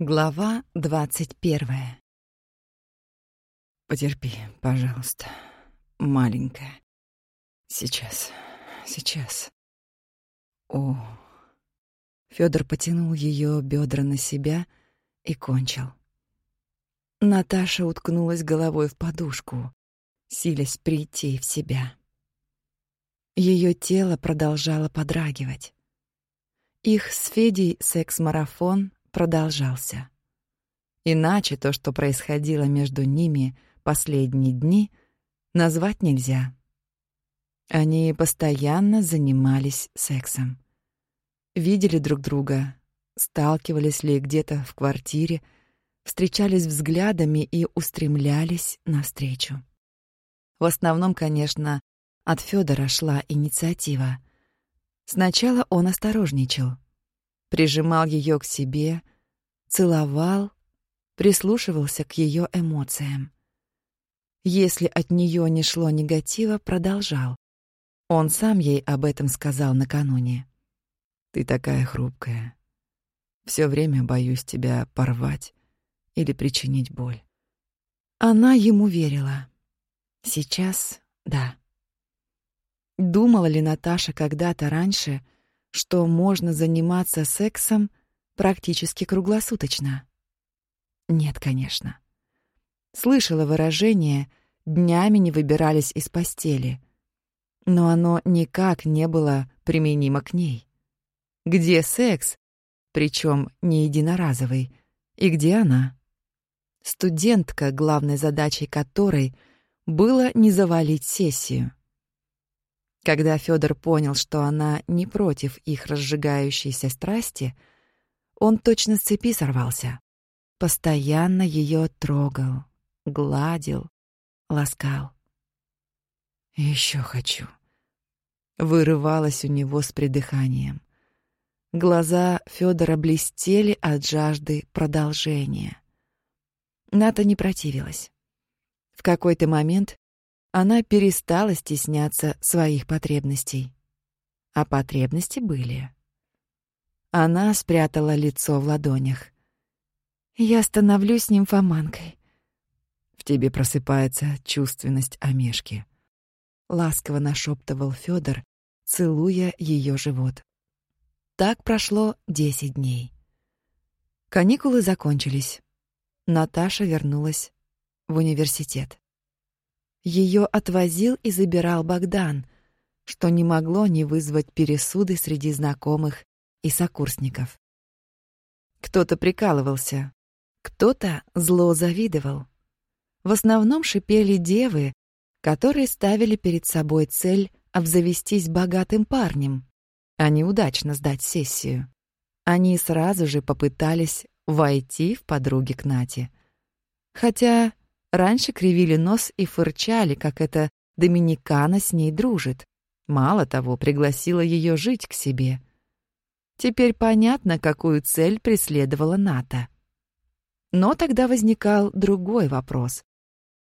Глава двадцать первая. Потерпи, пожалуйста, маленькая. Сейчас, сейчас. О. Фёдор потянул её бёдра на себя и кончил. Наташа уткнулась головой в подушку, силясь прийти в себя. Её тело продолжало подрагивать. Их с Федей секс-марафон продолжался. Иначе то, что происходило между ними последние дни, назвать нельзя. Они постоянно занимались сексом. Видели друг друга, сталкивались ли где-то в квартире, встречались взглядами и устремлялись навстречу. В основном, конечно, от Федора шла инициатива. Сначала он осторожничал — прижимал ее к себе, целовал, прислушивался к ее эмоциям. Если от нее не шло негатива, продолжал. Он сам ей об этом сказал накануне. «Ты такая хрупкая. Все время боюсь тебя порвать или причинить боль». Она ему верила. Сейчас — да. Думала ли Наташа когда-то раньше — что можно заниматься сексом практически круглосуточно. Нет, конечно. Слышала выражение «днями не выбирались из постели», но оно никак не было применимо к ней. Где секс, причем не единоразовый, и где она? Студентка, главной задачей которой было не завалить сессию. Когда Федор понял, что она не против их разжигающейся страсти, он точно с цепи сорвался. Постоянно ее трогал, гладил, ласкал. Еще хочу. Вырывалось у него с придыханием. Глаза Федора блестели от жажды продолжения. Ната не противилась. В какой-то момент она перестала стесняться своих потребностей. А потребности были. Она спрятала лицо в ладонях. «Я становлюсь нимфоманкой». В тебе просыпается чувственность Омешки. Ласково нашептывал Федор, целуя ее живот. Так прошло десять дней. Каникулы закончились. Наташа вернулась в университет. Ее отвозил и забирал Богдан, что не могло не вызвать пересуды среди знакомых и сокурсников. Кто-то прикалывался, кто-то зло завидовал. В основном шипели девы, которые ставили перед собой цель обзавестись богатым парнем, а не удачно сдать сессию. Они сразу же попытались войти в подруги к Нате. Хотя Раньше кривили нос и фырчали, как эта Доминикана с ней дружит. Мало того, пригласила ее жить к себе. Теперь понятно, какую цель преследовала Ната. Но тогда возникал другой вопрос.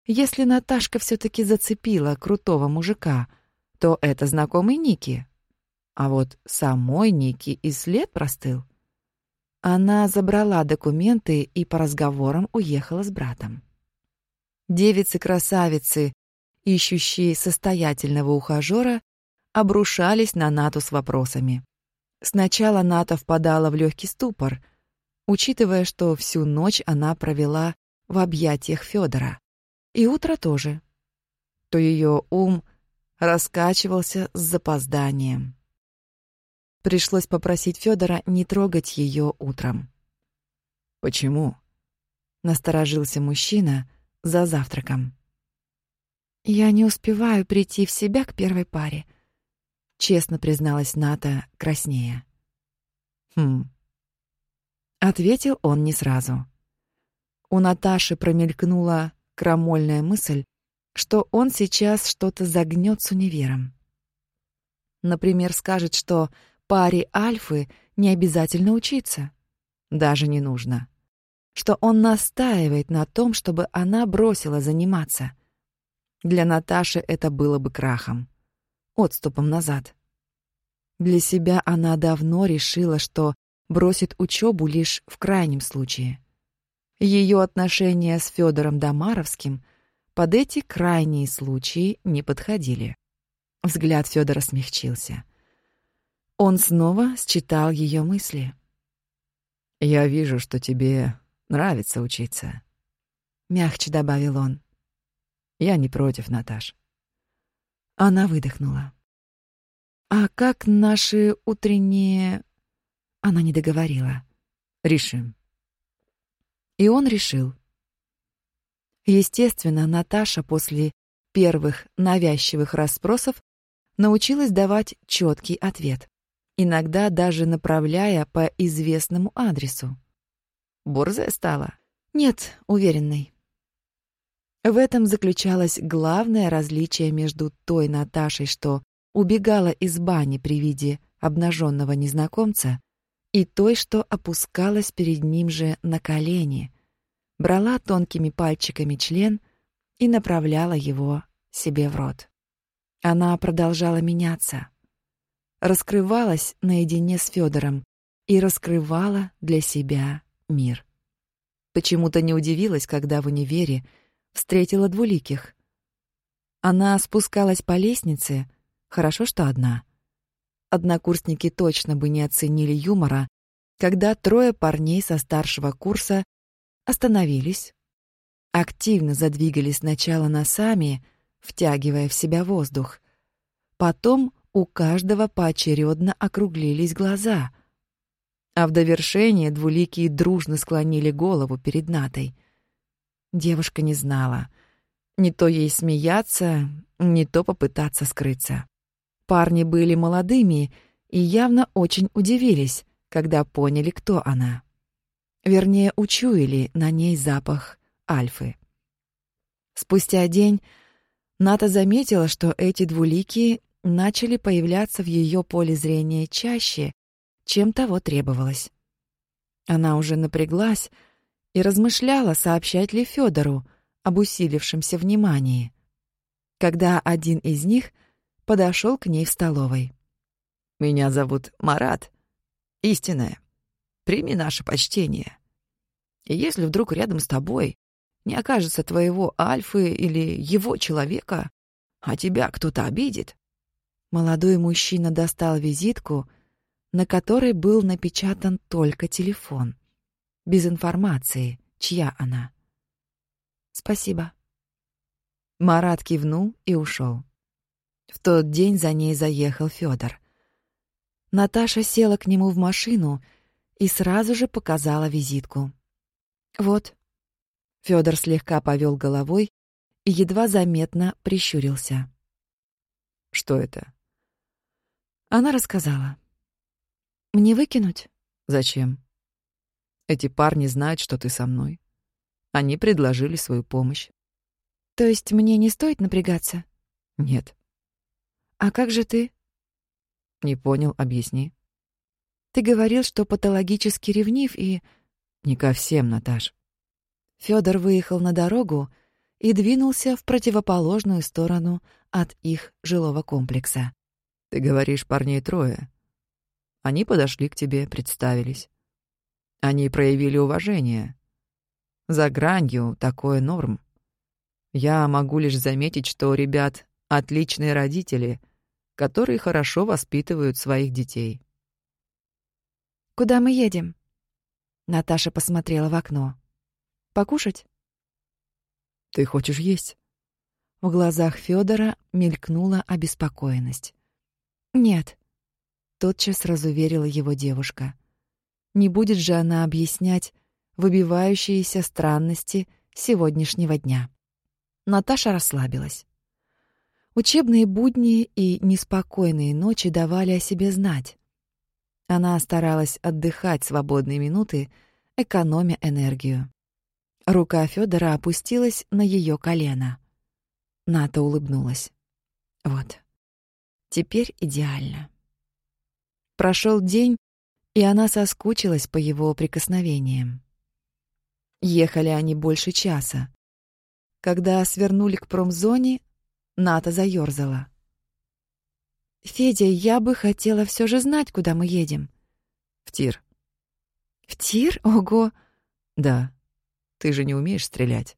Если Наташка все-таки зацепила крутого мужика, то это знакомый Ники. А вот самой Ники и след простыл. Она забрала документы и по разговорам уехала с братом. Девицы-красавицы, ищущие состоятельного ухажера, обрушались на Нату с вопросами. Сначала Ната впадала в легкий ступор, учитывая, что всю ночь она провела в объятиях Федора, и утро тоже. То ее ум раскачивался с запозданием. Пришлось попросить Федора не трогать ее утром. «Почему?» — насторожился мужчина — за завтраком. «Я не успеваю прийти в себя к первой паре», — честно призналась Ната краснея. «Хм». Ответил он не сразу. У Наташи промелькнула крамольная мысль, что он сейчас что-то загнет с универом. Например, скажет, что паре альфы не обязательно учиться. Даже не нужно что он настаивает на том, чтобы она бросила заниматься. Для Наташи это было бы крахом, отступом назад. Для себя она давно решила, что бросит учебу лишь в крайнем случае. Ее отношения с Федором Домаровским под эти крайние случаи не подходили. Взгляд Федора смягчился. Он снова считал ее мысли. «Я вижу, что тебе нравится учиться», — мягче добавил он. «Я не против, Наташ». Она выдохнула. «А как наши утренние...» Она не договорила. «Решим». И он решил. Естественно, Наташа после первых навязчивых расспросов научилась давать четкий ответ, иногда даже направляя по известному адресу. Борзая стала? Нет, уверенной. В этом заключалось главное различие между той Наташей, что убегала из бани при виде обнаженного незнакомца, и той, что опускалась перед ним же на колени, брала тонкими пальчиками член и направляла его себе в рот. Она продолжала меняться, раскрывалась наедине с Федором и раскрывала для себя мир. Почему-то не удивилась, когда в универе встретила двуликих. Она спускалась по лестнице, хорошо, что одна. Однокурсники точно бы не оценили юмора, когда трое парней со старшего курса остановились, активно задвигались сначала носами, втягивая в себя воздух. Потом у каждого поочередно округлились глаза, а в довершение двуликие дружно склонили голову перед Натой. Девушка не знала. Не то ей смеяться, не то попытаться скрыться. Парни были молодыми и явно очень удивились, когда поняли, кто она. Вернее, учуяли на ней запах альфы. Спустя день Ната заметила, что эти двуликие начали появляться в ее поле зрения чаще, чем того требовалось. Она уже напряглась и размышляла, сообщать ли Федору об усилившемся внимании, когда один из них подошел к ней в столовой. «Меня зовут Марат. Истинное. Прими наше почтение. И если вдруг рядом с тобой не окажется твоего альфы или его человека, а тебя кто-то обидит. Молодой мужчина достал визитку, на которой был напечатан только телефон, без информации, чья она. Спасибо. Марат кивнул и ушел. В тот день за ней заехал Федор. Наташа села к нему в машину и сразу же показала визитку. Вот. Федор слегка повел головой и едва заметно прищурился. Что это? Она рассказала. Мне выкинуть? Зачем? Эти парни знают, что ты со мной. Они предложили свою помощь. То есть мне не стоит напрягаться? Нет. А как же ты? Не понял, объясни. Ты говорил, что патологически ревнив и не ко всем, Наташ. Федор выехал на дорогу и двинулся в противоположную сторону от их жилого комплекса. Ты говоришь, парней трое. Они подошли к тебе, представились. Они проявили уважение. За гранью такое норм. Я могу лишь заметить, что ребят отличные родители, которые хорошо воспитывают своих детей. «Куда мы едем?» Наташа посмотрела в окно. «Покушать?» «Ты хочешь есть?» В глазах Федора мелькнула обеспокоенность. «Нет», — тотчас разуверила его девушка. «Не будет же она объяснять выбивающиеся странности сегодняшнего дня». Наташа расслабилась. Учебные будни и неспокойные ночи давали о себе знать. Она старалась отдыхать свободные минуты, экономя энергию. Рука Федора опустилась на ее колено. Ната улыбнулась. Вот. Теперь идеально. Прошел день, и она соскучилась по его прикосновениям. Ехали они больше часа. Когда свернули к промзоне, Ната заёрзала. «Федя, я бы хотела все же знать, куда мы едем». «В тир. В тир? Ого! Да. Ты же не умеешь стрелять.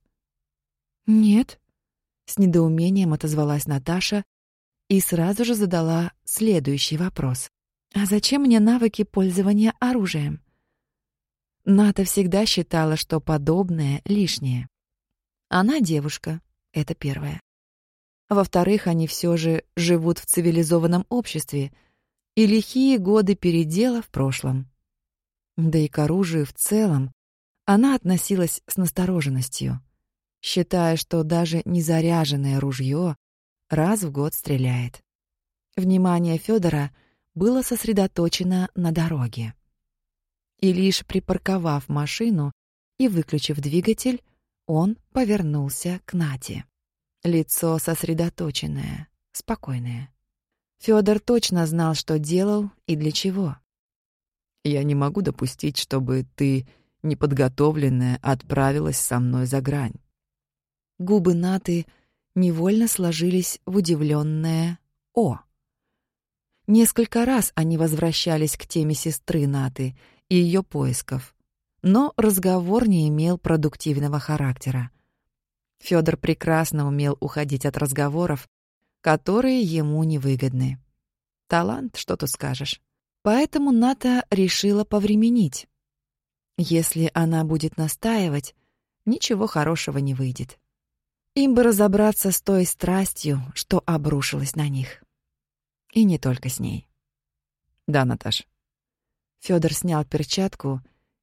Нет. С недоумением отозвалась Наташа и сразу же задала следующий вопрос. А зачем мне навыки пользования оружием? Ната всегда считала, что подобное лишнее. Она девушка, это первое. Во-вторых, они все же живут в цивилизованном обществе, и лихие годы передела в прошлом. Да и к оружию в целом она относилась с настороженностью, считая, что даже незаряженное ружье раз в год стреляет. Внимание Федора было сосредоточено на дороге. И лишь припарковав машину и выключив двигатель, он повернулся к Нате. Лицо сосредоточенное, спокойное. Федор точно знал, что делал и для чего. «Я не могу допустить, чтобы ты, неподготовленная, отправилась со мной за грань». Губы Наты невольно сложились в удивленное «О». Несколько раз они возвращались к теме сестры Наты и ее поисков, но разговор не имел продуктивного характера. Федор прекрасно умел уходить от разговоров, которые ему невыгодны. Талант, что тут скажешь. Поэтому Ната решила повременить. Если она будет настаивать, ничего хорошего не выйдет. Им бы разобраться с той страстью, что обрушилась на них. И не только с ней. Да, Наташ. Федор снял перчатку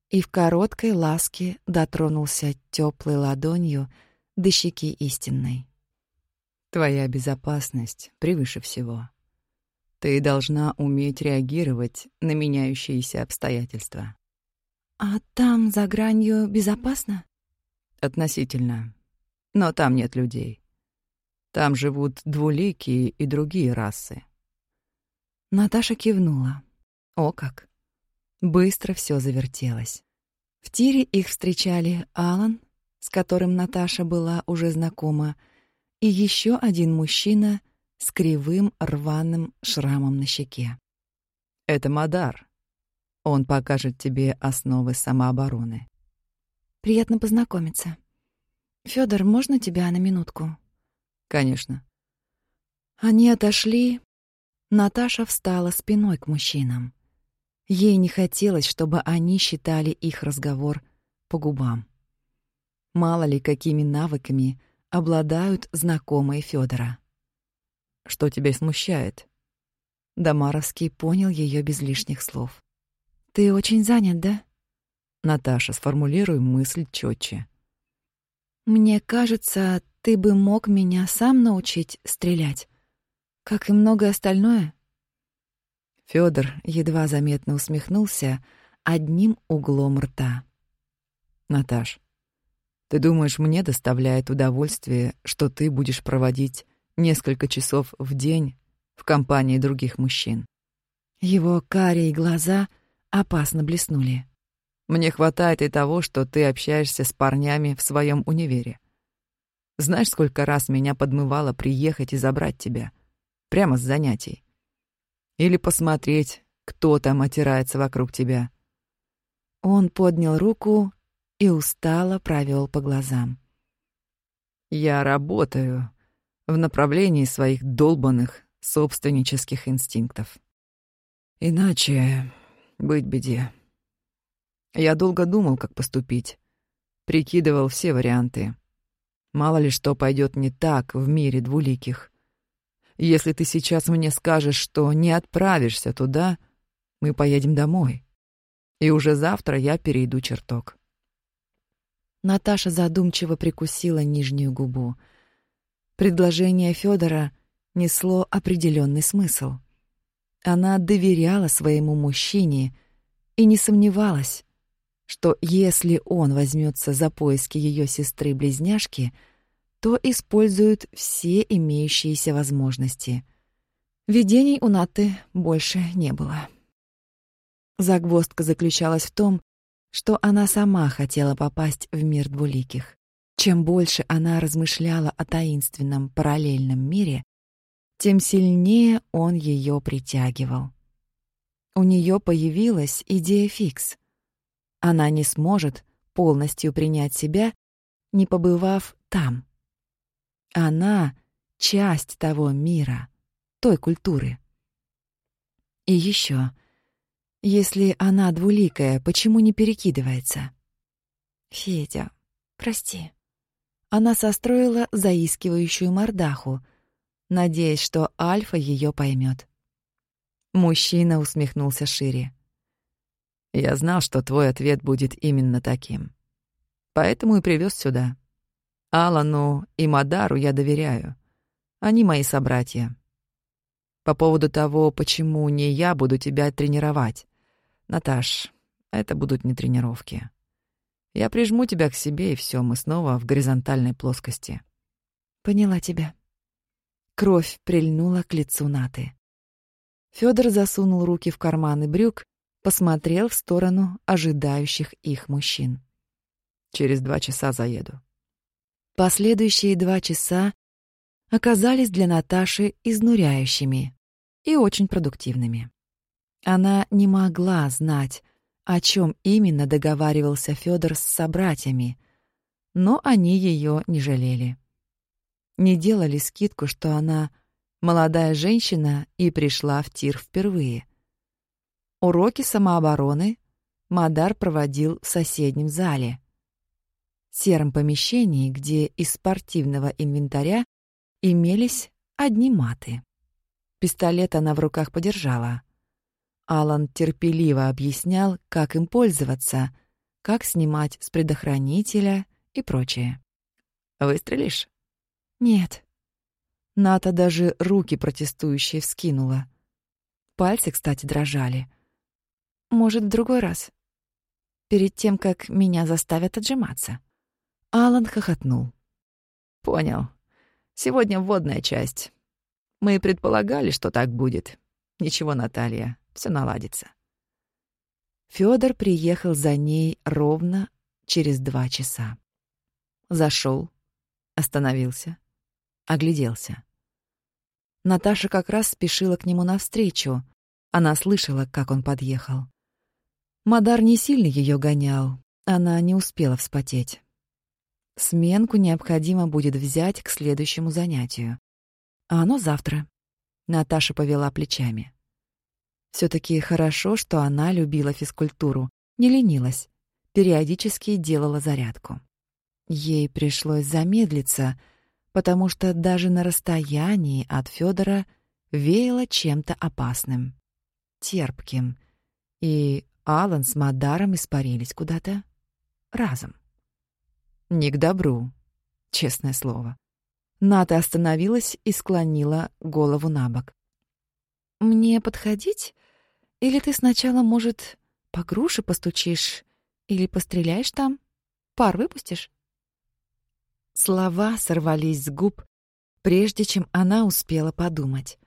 и в короткой ласке дотронулся теплой ладонью до щеки истинной. Твоя безопасность превыше всего. Ты должна уметь реагировать на меняющиеся обстоятельства. А там, за гранью, безопасно? Относительно. Но там нет людей. Там живут двуликие и другие расы. Наташа кивнула. О как! Быстро все завертелось. В тире их встречали Алан, с которым Наташа была уже знакома, и еще один мужчина с кривым рваным шрамом на щеке. Это Мадар. Он покажет тебе основы самообороны. Приятно познакомиться. Федор, можно тебя на минутку? Конечно. Они отошли. Наташа встала спиной к мужчинам. Ей не хотелось, чтобы они считали их разговор по губам. Мало ли, какими навыками обладают знакомые Федора. Что тебя смущает? Дамаровский понял ее без лишних слов. Ты очень занят, да? Наташа, сформулируй мысль четче. Мне кажется, ты бы мог меня сам научить стрелять, как и многое остальное. Федор едва заметно усмехнулся одним углом рта. Наташ, ты думаешь, мне доставляет удовольствие, что ты будешь проводить несколько часов в день в компании других мужчин? Его карие глаза опасно блеснули. Мне хватает и того, что ты общаешься с парнями в своем универе. Знаешь, сколько раз меня подмывало приехать и забрать тебя? Прямо с занятий. Или посмотреть, кто там отирается вокруг тебя. Он поднял руку и устало провел по глазам. Я работаю в направлении своих долбанных собственнических инстинктов. Иначе быть беде. Я долго думал, как поступить. Прикидывал все варианты. Мало ли что пойдет не так в мире двуликих. Если ты сейчас мне скажешь, что не отправишься туда, мы поедем домой. И уже завтра я перейду чертог. Наташа задумчиво прикусила нижнюю губу. Предложение Федора несло определенный смысл. Она доверяла своему мужчине и не сомневалась, что если он возьмется за поиски ее сестры-близняшки, то использует все имеющиеся возможности. Видений у Наты больше не было. Загвоздка заключалась в том, что она сама хотела попасть в мир двуликих. Чем больше она размышляла о таинственном параллельном мире, тем сильнее он ее притягивал. У нее появилась идея фикс. Она не сможет полностью принять себя, не побывав там. Она — часть того мира, той культуры. И еще, если она двуликая, почему не перекидывается? Федя, прости. Она состроила заискивающую мордаху, надеясь, что Альфа ее поймет. Мужчина усмехнулся шире. Я знал, что твой ответ будет именно таким. Поэтому и привез сюда. Алану и Мадару я доверяю. Они мои собратья. По поводу того, почему не я буду тебя тренировать. Наташ, это будут не тренировки. Я прижму тебя к себе, и все, мы снова в горизонтальной плоскости. Поняла тебя. Кровь прильнула к лицу Наты. Фёдор засунул руки в карманы брюк, посмотрел в сторону ожидающих их мужчин. Через два часа заеду. Последующие два часа оказались для Наташи изнуряющими и очень продуктивными. Она не могла знать, о чем именно договаривался Федор с собратьями, но они ее не жалели. Не делали скидку, что она молодая женщина и пришла в тир впервые. Уроки самообороны Мадар проводил в соседнем зале, сером помещении, где из спортивного инвентаря имелись одни маты. Пистолет она в руках подержала. Алан терпеливо объяснял, как им пользоваться, как снимать с предохранителя и прочее. «Выстрелишь?» «Нет». Ната даже руки протестующие вскинула. Пальцы, кстати, дрожали. «Может, в другой раз?» Перед тем, как меня заставят отжиматься. Алан хохотнул. «Понял. Сегодня вводная часть. Мы предполагали, что так будет. Ничего, Наталья, все наладится». Фёдор приехал за ней ровно через два часа. Зашел, остановился, огляделся. Наташа как раз спешила к нему навстречу. Она слышала, как он подъехал. Мадар не сильно ее гонял, она не успела вспотеть. Сменку необходимо будет взять к следующему занятию. А оно завтра. Наташа повела плечами. все таки хорошо, что она любила физкультуру, не ленилась, периодически делала зарядку. Ей пришлось замедлиться, потому что даже на расстоянии от Федора веяло чем-то опасным, терпким, и Алан с Мадаром испарились куда-то разом. Не к добру, честное слово. Ната остановилась и склонила голову на бок. «Мне подходить? Или ты сначала, может, по груше постучишь? Или постреляешь там? Пар выпустишь?» Слова сорвались с губ, прежде чем она успела подумать.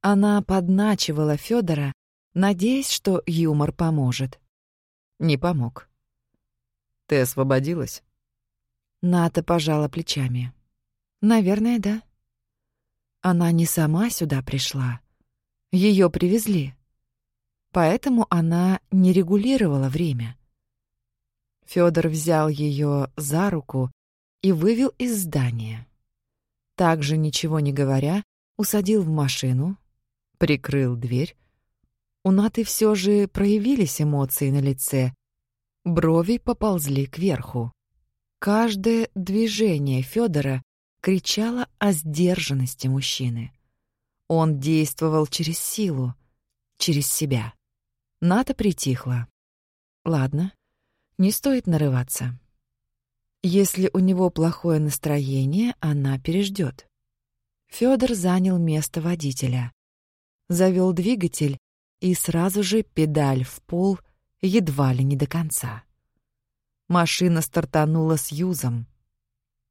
Она подначивала Федора, надеясь, что юмор поможет. Не помог. «Ты освободилась?» Ната пожала плечами. «Наверное, да. Она не сама сюда пришла. Ее привезли. Поэтому она не регулировала время. Федор взял ее за руку и вывел из здания. Также, ничего не говоря, усадил в машину, прикрыл дверь. У Наты все же проявились эмоции на лице. Брови поползли кверху. Каждое движение Федора кричало о сдержанности мужчины. Он действовал через силу, через себя. Ната притихла. Ладно, не стоит нарываться. Если у него плохое настроение, она переждет. Федор занял место водителя. Завел двигатель и сразу же педаль в пол едва ли не до конца. Машина стартанула с юзом.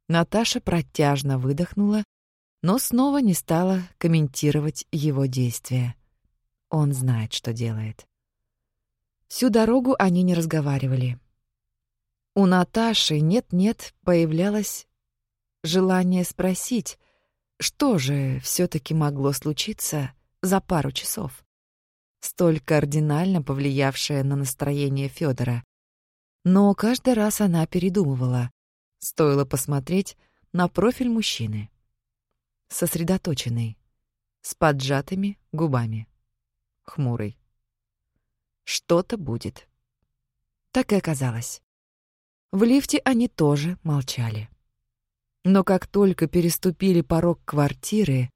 Наташа протяжно выдохнула, но снова не стала комментировать его действия. Он знает, что делает. Всю дорогу они не разговаривали. У Наташи нет-нет появлялось желание спросить, что же все таки могло случиться за пару часов, столь кардинально повлиявшее на настроение Федора Но каждый раз она передумывала. Стоило посмотреть на профиль мужчины. Сосредоточенный, с поджатыми губами, хмурый. Что-то будет. Так и оказалось. В лифте они тоже молчали. Но как только переступили порог квартиры,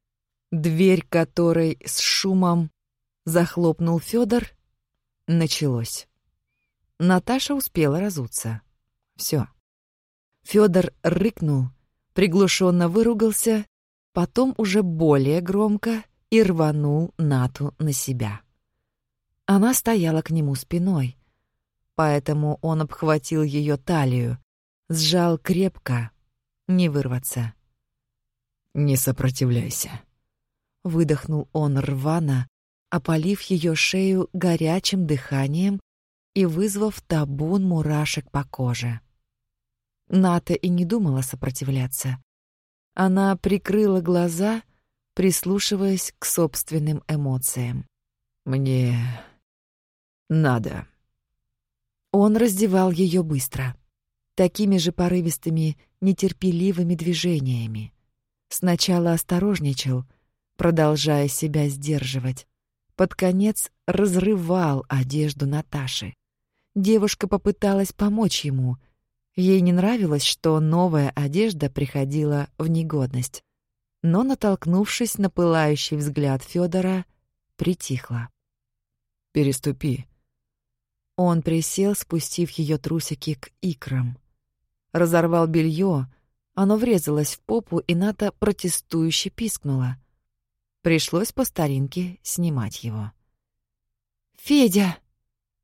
дверь которой с шумом захлопнул Фёдор, началось. Наташа успела разуться. Всё. Фёдор рыкнул, приглушенно выругался, потом уже более громко и рванул Нату на себя. Она стояла к нему спиной, поэтому он обхватил ее талию, сжал крепко, не вырваться. «Не сопротивляйся», — выдохнул он рвано, опалив ее шею горячим дыханием и вызвав табун мурашек по коже. Ната и не думала сопротивляться. Она прикрыла глаза, прислушиваясь к собственным эмоциям. «Мне надо». Он раздевал ее быстро, такими же порывистыми, нетерпеливыми движениями. Сначала осторожничал, продолжая себя сдерживать. Под конец разрывал одежду Наташи. Девушка попыталась помочь ему. Ей не нравилось, что новая одежда приходила в негодность. Но, натолкнувшись на пылающий взгляд Федора, притихла. «Переступи», он присел, спустив ее трусики к икрам. Разорвал белье, оно врезалось в попу, и Ната протестующе пискнула. Пришлось по старинке снимать его. «Федя!»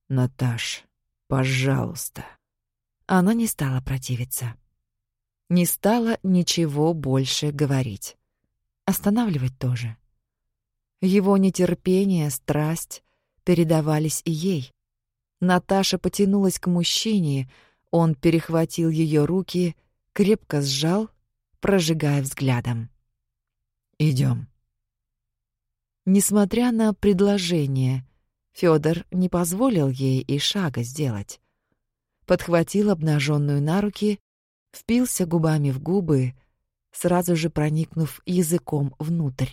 «Наташ, пожалуйста!» Она не стала противиться. Не стала ничего больше говорить. Останавливать тоже. Его нетерпение, страсть передавались и ей. Наташа потянулась к мужчине, он перехватил ее руки, крепко сжал, прожигая взглядом. Идем. Несмотря на предложение, Федор не позволил ей и шага сделать. Подхватил обнаженную на руки, впился губами в губы, сразу же проникнув языком внутрь.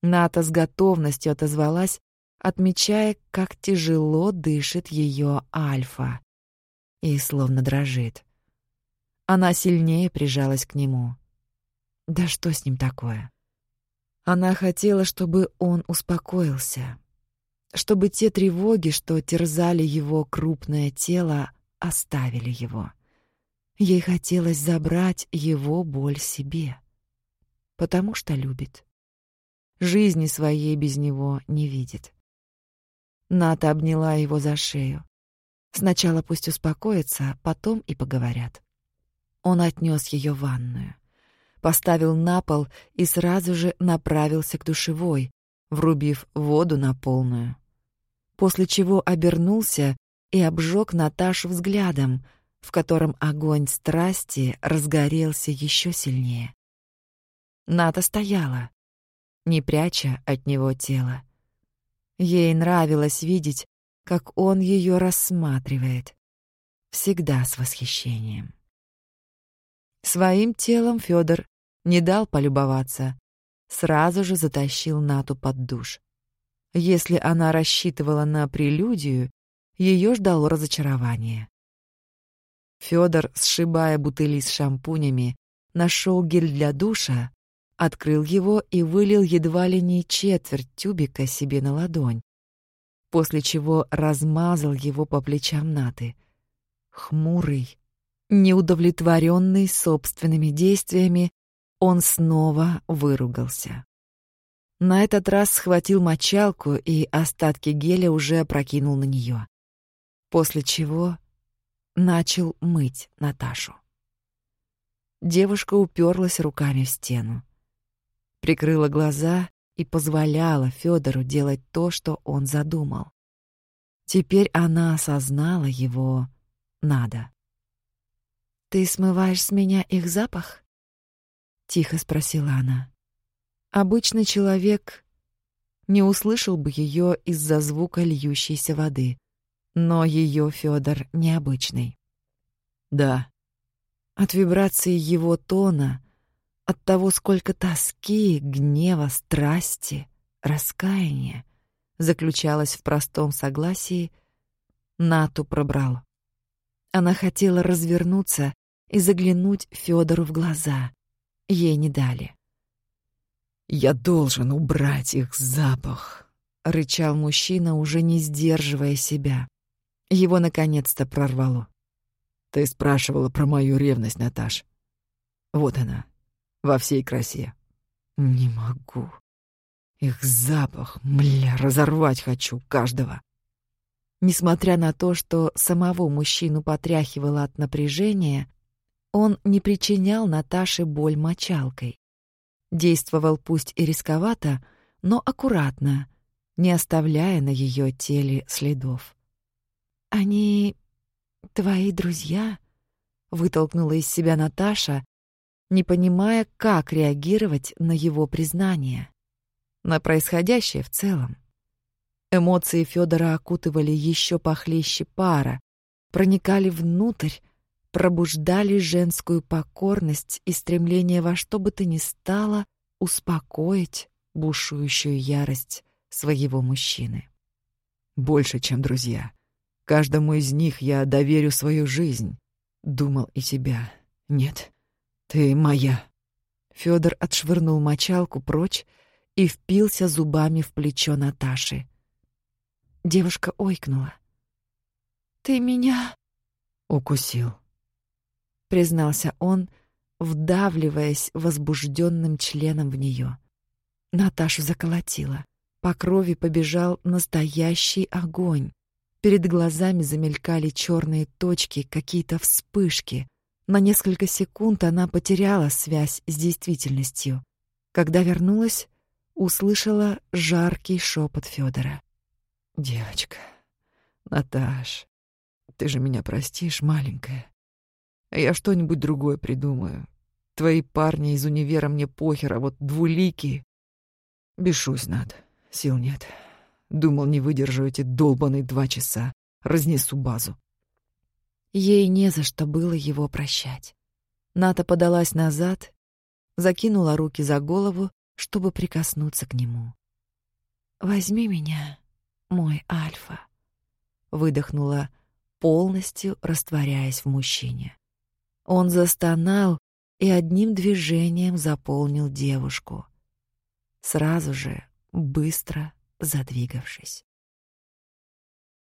Ната с готовностью отозвалась, отмечая, как тяжело дышит ее альфа и словно дрожит. Она сильнее прижалась к нему. Да что с ним такое? Она хотела, чтобы он успокоился, чтобы те тревоги, что терзали его крупное тело, оставили его. Ей хотелось забрать его боль себе, потому что любит. Жизни своей без него не видит. Ната обняла его за шею. Сначала пусть успокоится, потом и поговорят. Он отнес ее в ванную, поставил на пол и сразу же направился к душевой, врубив воду на полную. После чего обернулся и обжег Наташу взглядом, в котором огонь страсти разгорелся еще сильнее. Ната стояла, не пряча от него тело. Ей нравилось видеть, как он ее рассматривает. Всегда с восхищением. Своим телом Федор не дал полюбоваться, сразу же затащил Нату под душ. Если она рассчитывала на прелюдию, ее ждало разочарование. Федор, сшибая бутыли с шампунями, нашел гель для душа, открыл его и вылил едва ли не четверть тюбика себе на ладонь, после чего размазал его по плечам Наты. Хмурый, неудовлетворенный собственными действиями, он снова выругался. На этот раз схватил мочалку и остатки геля уже опрокинул на нее, после чего начал мыть Наташу. Девушка уперлась руками в стену прикрыла глаза и позволяла Федору делать то, что он задумал. Теперь она осознала его «надо». «Ты смываешь с меня их запах?» — тихо спросила она. Обычный человек не услышал бы ее из-за звука льющейся воды. но ее Федор необычный. Да. От вибрации его тона, от того, сколько тоски, гнева, страсти, раскаяния заключалось в простом согласии, Нату пробрал. Она хотела развернуться и заглянуть Федору в глаза. Ей не дали. «Я должен убрать их запах», — рычал мужчина, уже не сдерживая себя. Его наконец-то прорвало. «Ты спрашивала про мою ревность, Наташ. Вот она, во всей красе. Не могу. Их запах, мля, разорвать хочу каждого». Несмотря на то, что самого мужчину потряхивало от напряжения, он не причинял Наташе боль мочалкой. Действовал пусть и рисковато, но аккуратно, не оставляя на ее теле следов. «Они твои друзья?» — вытолкнула из себя Наташа, не понимая, как реагировать на его признание, на происходящее в целом. Эмоции Федора окутывали еще похлеще пара, проникали внутрь, пробуждали женскую покорность и стремление во что бы то ни стало успокоить бушующую ярость своего мужчины. Больше, чем друзья. Каждому из них я доверю свою жизнь. Думал и тебя. Нет, ты моя. Федор отшвырнул мочалку прочь и впился зубами в плечо Наташи. Девушка ойкнула. «Ты меня...» «Укусил», — признался он, вдавливаясь возбужденным членом в нее. Наташу заколотило. По крови побежал настоящий огонь. Перед глазами замелькали черные точки, какие-то вспышки. На несколько секунд она потеряла связь с действительностью. Когда вернулась, услышала жаркий шепот Федора. Девочка, Наташ, ты же меня простишь, маленькая. Я что-нибудь другое придумаю. Твои парни из универа мне похер, а вот двуликие... Бешусь над, сил нет. Думал, не выдержу эти долбаные два часа. Разнесу базу. Ей не за что было его прощать. Ната подалась назад, закинула руки за голову, чтобы прикоснуться к нему. «Возьми меня», мой альфа», — выдохнула, полностью растворяясь в мужчине. Он застонал и одним движением заполнил девушку, сразу же быстро задвигавшись.